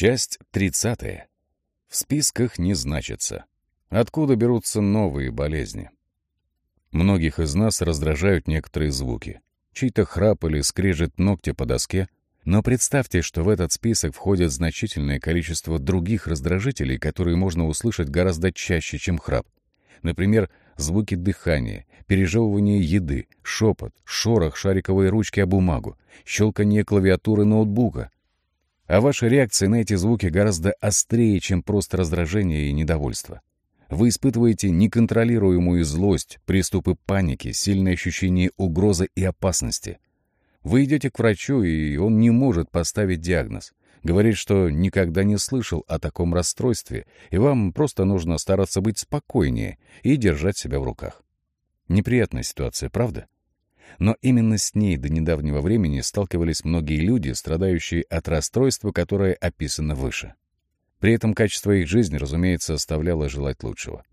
Часть 30. В списках не значится. Откуда берутся новые болезни? Многих из нас раздражают некоторые звуки. Чей-то храп или скрежет ногтя по доске. Но представьте, что в этот список входит значительное количество других раздражителей, которые можно услышать гораздо чаще, чем храп. Например, звуки дыхания, пережевывание еды, шепот, шорох шариковой ручки о бумагу, щелканье клавиатуры ноутбука — а ваша реакция на эти звуки гораздо острее, чем просто раздражение и недовольство. Вы испытываете неконтролируемую злость, приступы паники, сильное ощущение угрозы и опасности. Вы идете к врачу, и он не может поставить диагноз. Говорит, что никогда не слышал о таком расстройстве, и вам просто нужно стараться быть спокойнее и держать себя в руках. Неприятная ситуация, правда? Но именно с ней до недавнего времени сталкивались многие люди, страдающие от расстройства, которое описано выше. При этом качество их жизни, разумеется, оставляло желать лучшего.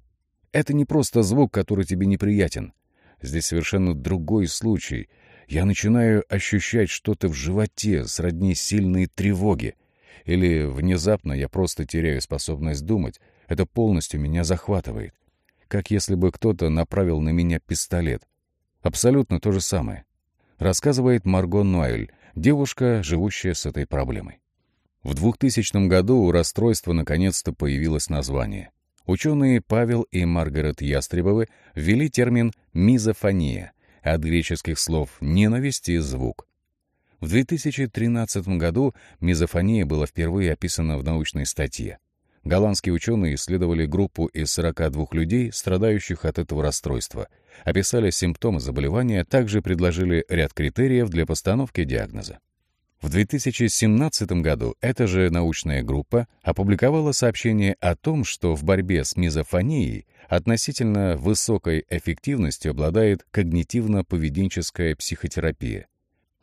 Это не просто звук, который тебе неприятен. Здесь совершенно другой случай. Я начинаю ощущать что-то в животе, сродни сильной тревоги. Или внезапно я просто теряю способность думать. Это полностью меня захватывает. Как если бы кто-то направил на меня пистолет. Абсолютно то же самое. Рассказывает Марго Ноэль, девушка, живущая с этой проблемой. В 2000 году у расстройства наконец-то появилось название. Ученые Павел и Маргарет Ястребовы ввели термин «мизофония» от греческих слов «ненависть» и «звук». В 2013 году мизофония была впервые описана в научной статье. Голландские ученые исследовали группу из 42 людей, страдающих от этого расстройства, описали симптомы заболевания, также предложили ряд критериев для постановки диагноза. В 2017 году эта же научная группа опубликовала сообщение о том, что в борьбе с мизофонией относительно высокой эффективностью обладает когнитивно-поведенческая психотерапия.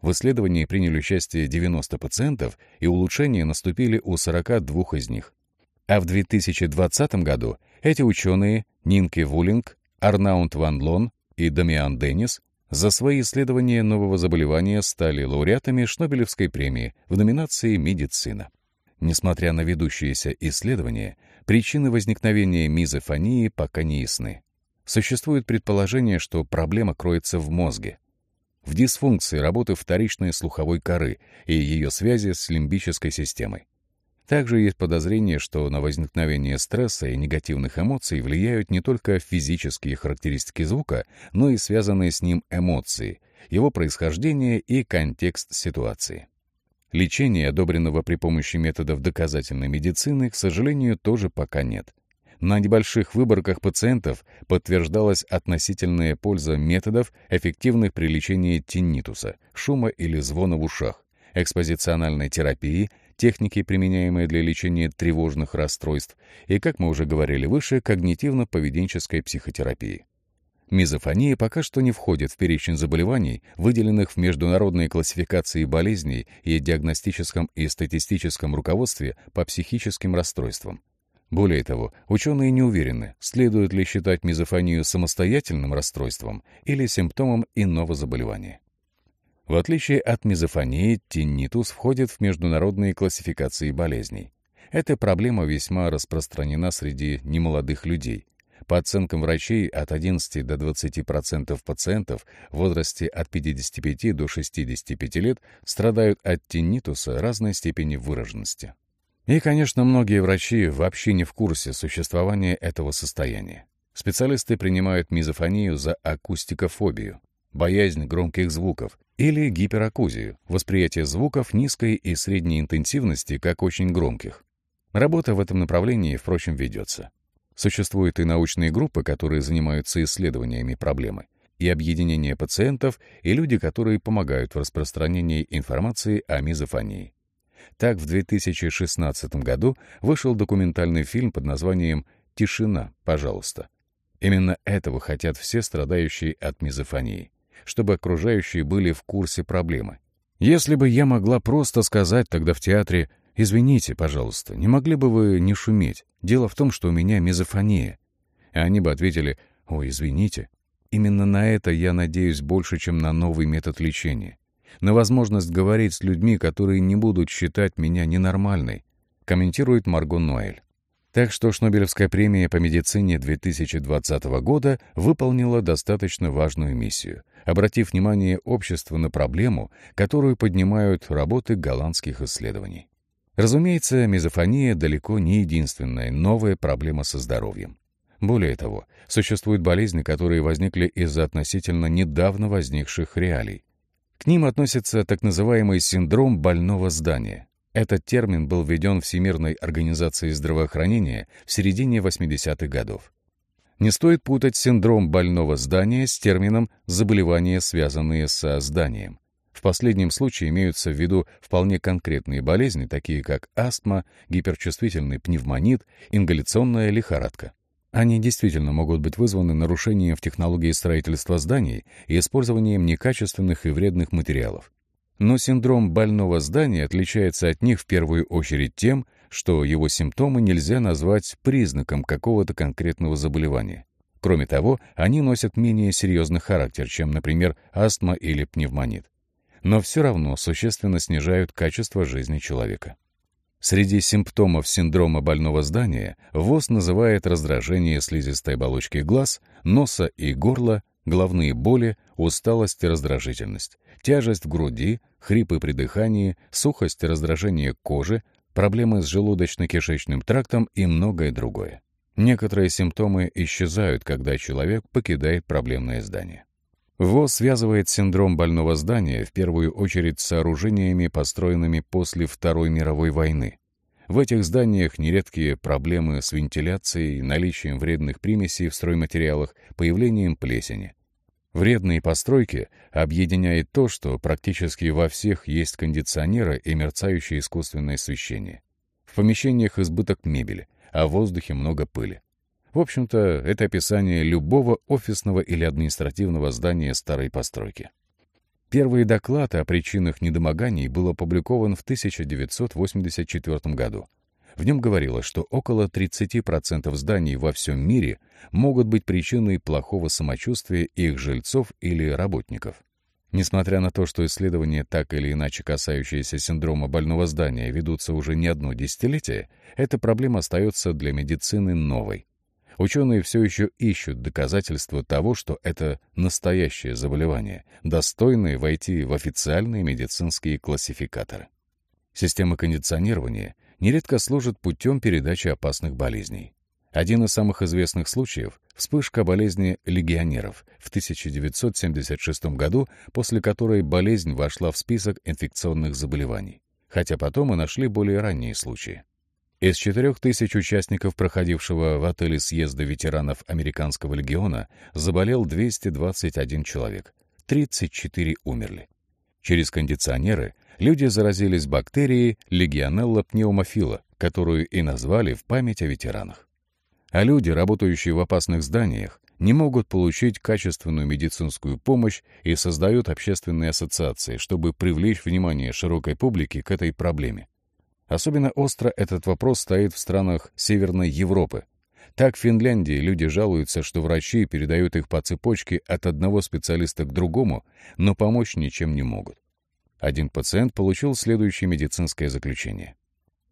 В исследовании приняли участие 90 пациентов, и улучшения наступили у 42 из них. А в 2020 году эти ученые Нинки Вулинг, Арнаунд Ван Лон и Дамиан Деннис за свои исследования нового заболевания стали лауреатами Шнобелевской премии в номинации «Медицина». Несмотря на ведущиеся исследования, причины возникновения мизофонии пока не ясны. Существует предположение, что проблема кроется в мозге, в дисфункции работы вторичной слуховой коры и ее связи с лимбической системой. Также есть подозрение, что на возникновение стресса и негативных эмоций влияют не только физические характеристики звука, но и связанные с ним эмоции, его происхождение и контекст ситуации. Лечения, одобренного при помощи методов доказательной медицины, к сожалению, тоже пока нет. На небольших выборках пациентов подтверждалась относительная польза методов, эффективных при лечении тиннитуса, шума или звона в ушах, экспозициональной терапии техники, применяемые для лечения тревожных расстройств, и, как мы уже говорили выше, когнитивно-поведенческой психотерапии. Мизофония пока что не входит в перечень заболеваний, выделенных в международной классификации болезней и диагностическом и статистическом руководстве по психическим расстройствам. Более того, ученые не уверены, следует ли считать мизофонию самостоятельным расстройством или симптомом иного заболевания. В отличие от мизофонии, тиннитус входит в международные классификации болезней. Эта проблема весьма распространена среди немолодых людей. По оценкам врачей, от 11 до 20% пациентов в возрасте от 55 до 65 лет страдают от тиннитуса разной степени выраженности. И, конечно, многие врачи вообще не в курсе существования этого состояния. Специалисты принимают мизофонию за акустикофобию, боязнь громких звуков, или гиперакузию, восприятие звуков низкой и средней интенсивности как очень громких. Работа в этом направлении, впрочем, ведется. Существуют и научные группы, которые занимаются исследованиями проблемы, и объединение пациентов, и люди, которые помогают в распространении информации о мизофонии. Так, в 2016 году вышел документальный фильм под названием «Тишина, пожалуйста». Именно этого хотят все страдающие от мизофонии чтобы окружающие были в курсе проблемы. Если бы я могла просто сказать тогда в театре «Извините, пожалуйста, не могли бы вы не шуметь? Дело в том, что у меня мизофония». И они бы ответили «Ой, извините». Именно на это я надеюсь больше, чем на новый метод лечения. На возможность говорить с людьми, которые не будут считать меня ненормальной. комментирует Марго Ноэль. Так что Шнобелевская премия по медицине 2020 года выполнила достаточно важную миссию, обратив внимание общества на проблему, которую поднимают работы голландских исследований. Разумеется, мизофония далеко не единственная новая проблема со здоровьем. Более того, существуют болезни, которые возникли из-за относительно недавно возникших реалий. К ним относится так называемый синдром больного здания. Этот термин был введен Всемирной организацией здравоохранения в середине 80-х годов. Не стоит путать синдром больного здания с термином «заболевания, связанные со зданием». В последнем случае имеются в виду вполне конкретные болезни, такие как астма, гиперчувствительный пневмонит, ингаляционная лихорадка. Они действительно могут быть вызваны нарушением в технологии строительства зданий и использованием некачественных и вредных материалов. Но синдром больного здания отличается от них в первую очередь тем, что его симптомы нельзя назвать признаком какого-то конкретного заболевания. Кроме того, они носят менее серьезный характер, чем, например, астма или пневмонит но все равно существенно снижают качество жизни человека. Среди симптомов синдрома больного здания ВОЗ называет раздражение слизистой оболочки глаз, носа и горла, головные боли, усталость и раздражительность, тяжесть в груди, хрипы при дыхании, сухость и раздражение кожи, проблемы с желудочно-кишечным трактом и многое другое. Некоторые симптомы исчезают, когда человек покидает проблемное здание. ВОЗ связывает синдром больного здания в первую очередь с сооружениями, построенными после Второй мировой войны. В этих зданиях нередкие проблемы с вентиляцией, наличием вредных примесей в стройматериалах, появлением плесени. Вредные постройки объединяет то, что практически во всех есть кондиционеры и мерцающее искусственное освещение. В помещениях избыток мебели, а в воздухе много пыли. В общем-то, это описание любого офисного или административного здания старой постройки. Первый доклад о причинах недомоганий был опубликован в 1984 году. В нем говорилось, что около 30% зданий во всем мире могут быть причиной плохого самочувствия их жильцов или работников. Несмотря на то, что исследования, так или иначе касающиеся синдрома больного здания, ведутся уже не одно десятилетие, эта проблема остается для медицины новой. Ученые все еще ищут доказательства того, что это настоящее заболевание, достойное войти в официальные медицинские классификаторы. Система кондиционирования нередко служит путем передачи опасных болезней. Один из самых известных случаев — вспышка болезни легионеров в 1976 году, после которой болезнь вошла в список инфекционных заболеваний, хотя потом и нашли более ранние случаи. Из четырех тысяч участников, проходившего в отеле съезда ветеранов Американского легиона, заболел 221 человек. 34 умерли. Через кондиционеры люди заразились бактерией легионелла пневмофила, которую и назвали в память о ветеранах. А люди, работающие в опасных зданиях, не могут получить качественную медицинскую помощь и создают общественные ассоциации, чтобы привлечь внимание широкой публики к этой проблеме. Особенно остро этот вопрос стоит в странах Северной Европы. Так в Финляндии люди жалуются, что врачи передают их по цепочке от одного специалиста к другому, но помочь ничем не могут. Один пациент получил следующее медицинское заключение.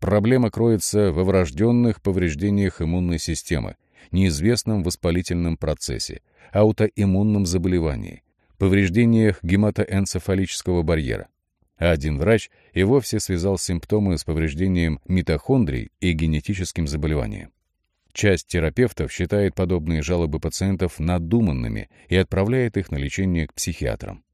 Проблема кроется во врожденных повреждениях иммунной системы, неизвестном воспалительном процессе, аутоиммунном заболевании, повреждениях гематоэнцефалического барьера а один врач и вовсе связал симптомы с повреждением митохондрий и генетическим заболеванием. Часть терапевтов считает подобные жалобы пациентов надуманными и отправляет их на лечение к психиатрам.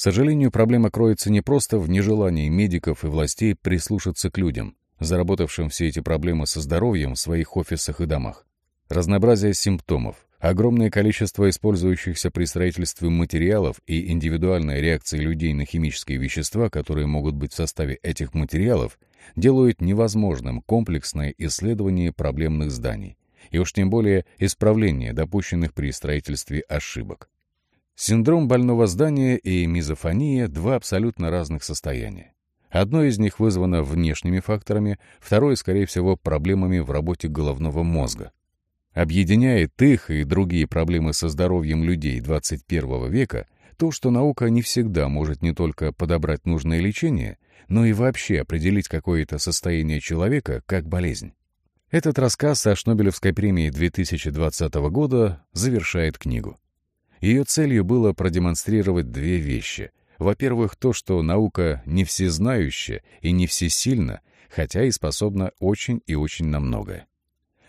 К сожалению, проблема кроется не просто в нежелании медиков и властей прислушаться к людям, заработавшим все эти проблемы со здоровьем в своих офисах и домах. Разнообразие симптомов, Огромное количество использующихся при строительстве материалов и индивидуальная реакция людей на химические вещества, которые могут быть в составе этих материалов, делают невозможным комплексное исследование проблемных зданий, и уж тем более исправление допущенных при строительстве ошибок. Синдром больного здания и мизофония — два абсолютно разных состояния. Одно из них вызвано внешними факторами, второе, скорее всего, проблемами в работе головного мозга. Объединяет их и другие проблемы со здоровьем людей 21 века то, что наука не всегда может не только подобрать нужное лечение, но и вообще определить какое-то состояние человека как болезнь. Этот рассказ о Шнобелевской премии 2020 года завершает книгу. Ее целью было продемонстрировать две вещи. Во-первых, то, что наука не всезнающая и не всесильна, хотя и способна очень и очень на многое.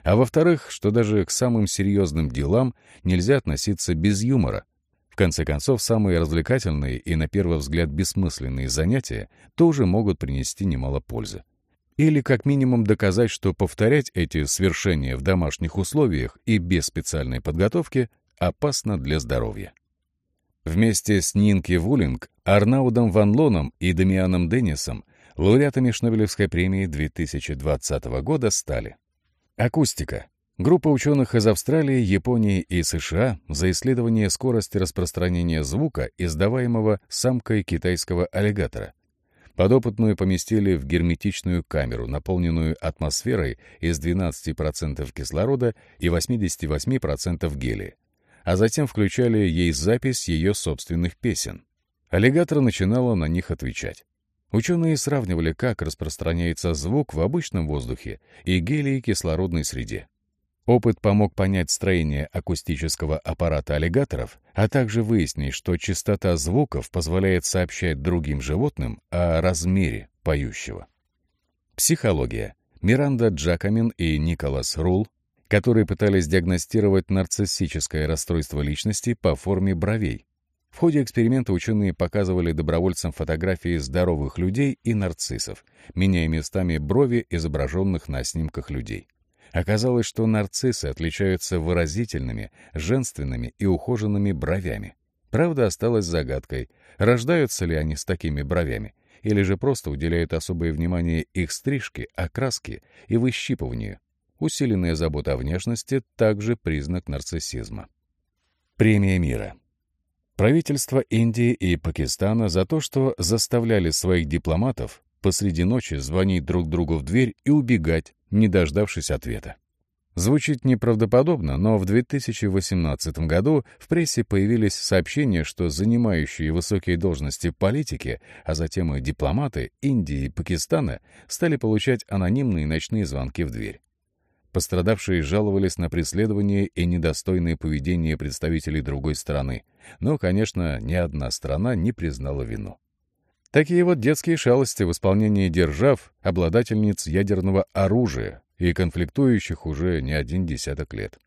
А во-вторых, что даже к самым серьезным делам нельзя относиться без юмора. В конце концов, самые развлекательные и, на первый взгляд, бессмысленные занятия тоже могут принести немало пользы. Или как минимум доказать, что повторять эти свершения в домашних условиях и без специальной подготовки опасно для здоровья. Вместе с Нинки Вулинг, Арнаудом Ван Лоном и Дамианом Деннисом лауреатами Шнобелевской премии 2020 года стали Акустика. Группа ученых из Австралии, Японии и США за исследование скорости распространения звука, издаваемого самкой китайского аллигатора. Подопытную поместили в герметичную камеру, наполненную атмосферой из 12% кислорода и 88% гелия, а затем включали ей запись ее собственных песен. Аллигатор начинала на них отвечать. Ученые сравнивали, как распространяется звук в обычном воздухе и гелии кислородной среде. Опыт помог понять строение акустического аппарата аллигаторов, а также выяснить, что частота звуков позволяет сообщать другим животным о размере поющего. Психология. Миранда Джакамин и Николас Рул, которые пытались диагностировать нарциссическое расстройство личности по форме бровей, в ходе эксперимента ученые показывали добровольцам фотографии здоровых людей и нарциссов, меняя местами брови изображенных на снимках людей. Оказалось, что нарциссы отличаются выразительными, женственными и ухоженными бровями. Правда осталась загадкой, рождаются ли они с такими бровями, или же просто уделяют особое внимание их стрижке, окраске и выщипыванию. Усиленная забота о внешности — также признак нарциссизма. Премия мира. Правительства Индии и Пакистана за то, что заставляли своих дипломатов посреди ночи звонить друг другу в дверь и убегать, не дождавшись ответа. Звучит неправдоподобно, но в 2018 году в прессе появились сообщения, что занимающие высокие должности политики, а затем и дипломаты Индии и Пакистана стали получать анонимные ночные звонки в дверь. Пострадавшие жаловались на преследование и недостойное поведение представителей другой стороны, но, конечно, ни одна страна не признала вину. Такие вот детские шалости в исполнении держав, обладательниц ядерного оружия и конфликтующих уже не один десяток лет.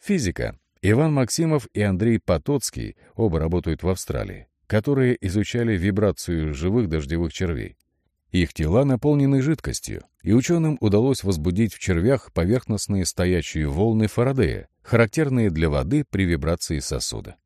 Физика. Иван Максимов и Андрей Потоцкий, оба работают в Австралии, которые изучали вибрацию живых дождевых червей. Их тела наполнены жидкостью, и ученым удалось возбудить в червях поверхностные стоячие волны Фарадея, характерные для воды при вибрации сосуда.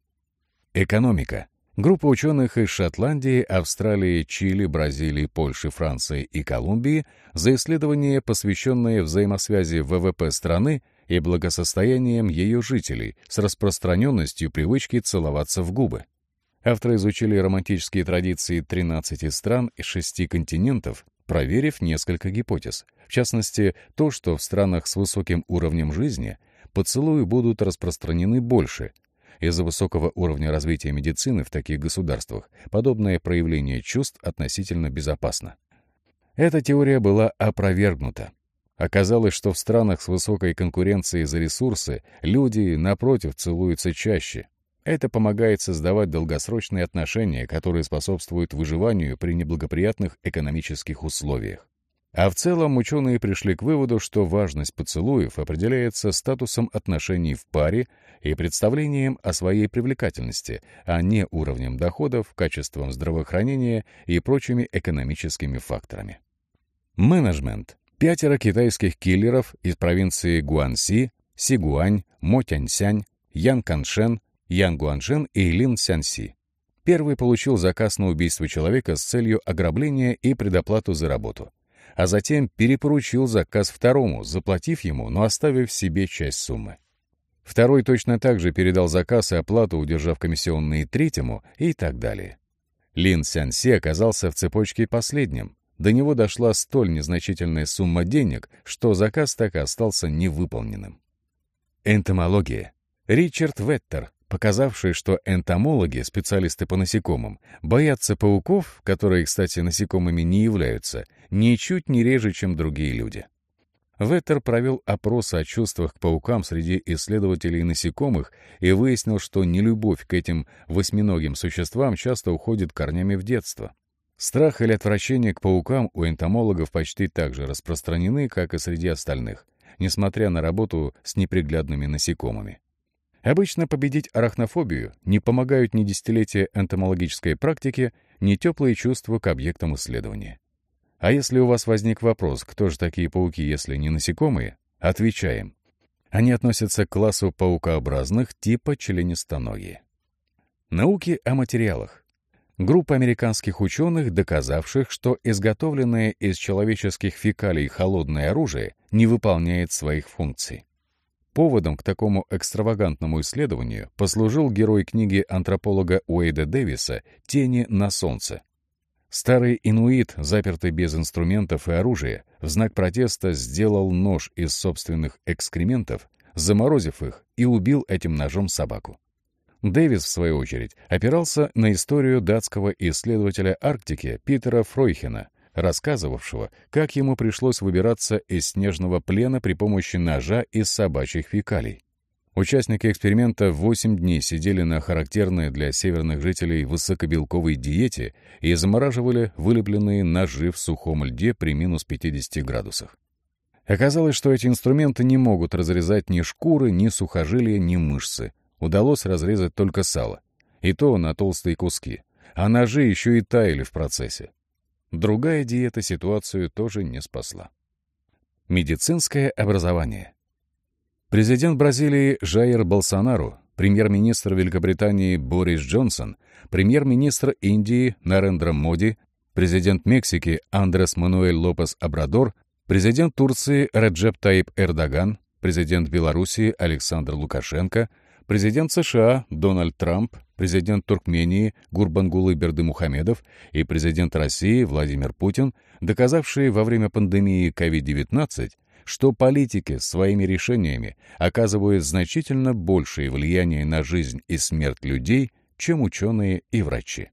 Экономика. Группа ученых из Шотландии, Австралии, Чили, Бразилии, Польши, Франции и Колумбии за исследование, посвященное взаимосвязи ВВП страны и благосостоянием ее жителей с распространенностью привычки целоваться в губы. Авторы изучили романтические традиции 13 стран и 6 континентов, проверив несколько гипотез. В частности, то, что в странах с высоким уровнем жизни поцелуи будут распространены больше. Из-за высокого уровня развития медицины в таких государствах подобное проявление чувств относительно безопасно. Эта теория была опровергнута. Оказалось, что в странах с высокой конкуренцией за ресурсы люди, напротив, целуются чаще, это помогает создавать долгосрочные отношения, которые способствуют выживанию при неблагоприятных экономических условиях. А в целом ученые пришли к выводу, что важность поцелуев определяется статусом отношений в паре и представлением о своей привлекательности, а не уровнем доходов, качеством здравоохранения и прочими экономическими факторами. Менеджмент. Пятеро китайских киллеров из провинции Гуанси, Сигуань, Мотяньсянь, Ян Каншен Ян Гуанжен и Лин Сянси. Первый получил заказ на убийство человека с целью ограбления и предоплату за работу, а затем перепоручил заказ второму, заплатив ему, но оставив себе часть суммы. Второй точно так же передал заказ и оплату, удержав комиссионные третьему и так далее. Лин Сянси оказался в цепочке последним. До него дошла столь незначительная сумма денег, что заказ так и остался невыполненным. Энтомология. Ричард Веттер, показавшие, что энтомологи, специалисты по насекомым, боятся пауков, которые, кстати, насекомыми не являются, ничуть не реже, чем другие люди. Веттер провел опрос о чувствах к паукам среди исследователей насекомых и выяснил, что нелюбовь к этим восьминогим существам часто уходит корнями в детство. Страх или отвращение к паукам у энтомологов почти так же распространены, как и среди остальных, несмотря на работу с неприглядными насекомыми. Обычно победить арахнофобию не помогают ни десятилетия энтомологической практики, ни теплые чувства к объектам исследования. А если у вас возник вопрос, кто же такие пауки, если не насекомые, отвечаем. Они относятся к классу паукообразных типа членистоногие. Науки о материалах. Группа американских ученых, доказавших, что изготовленное из человеческих фекалий холодное оружие не выполняет своих функций. Поводом к такому экстравагантному исследованию послужил герой книги антрополога Уэйда Дэвиса «Тени на солнце», Старый инуит, запертый без инструментов и оружия, в знак протеста сделал нож из собственных экскрементов, заморозив их и убил этим ножом собаку. Дэвис, в свою очередь, опирался на историю датского исследователя Арктики Питера Фройхена, рассказывавшего, как ему пришлось выбираться из снежного плена при помощи ножа из собачьих фекалий. Участники эксперимента 8 дней сидели на характерной для северных жителей высокобелковой диете и замораживали вылепленные ножи в сухом льде при минус 50 градусах. Оказалось, что эти инструменты не могут разрезать ни шкуры, ни сухожилия, ни мышцы. Удалось разрезать только сало. И то на толстые куски. А ножи еще и таяли в процессе. Другая диета ситуацию тоже не спасла. Медицинское образование. Президент Бразилии Жаир Болсонару, премьер-министр Великобритании Борис Джонсон, премьер-министр Индии Нарендра Моди, президент Мексики Андрес Мануэль Лопес Абрадор, президент Турции Реджеп Таип Эрдоган, президент Белоруссии Александр Лукашенко, президент США Дональд Трамп, президент Туркмении Гурбангулы Бердымухамедов и президент России Владимир Путин, доказавшие во время пандемии COVID-19, что политики своими решениями оказывают значительно большее влияние на жизнь и смерть людей, чем ученые и врачи.